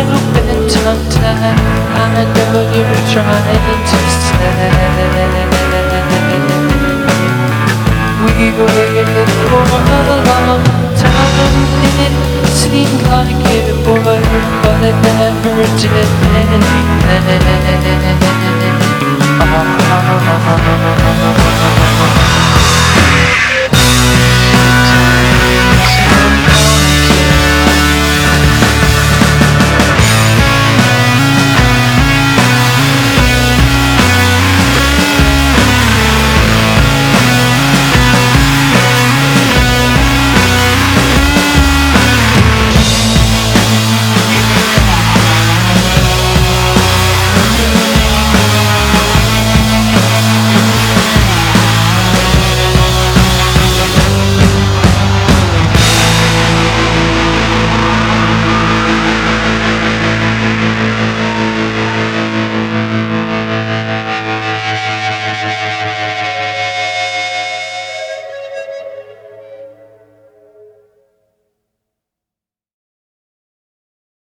I know you're trying to say We waited for a long time It seemed like it would But it never did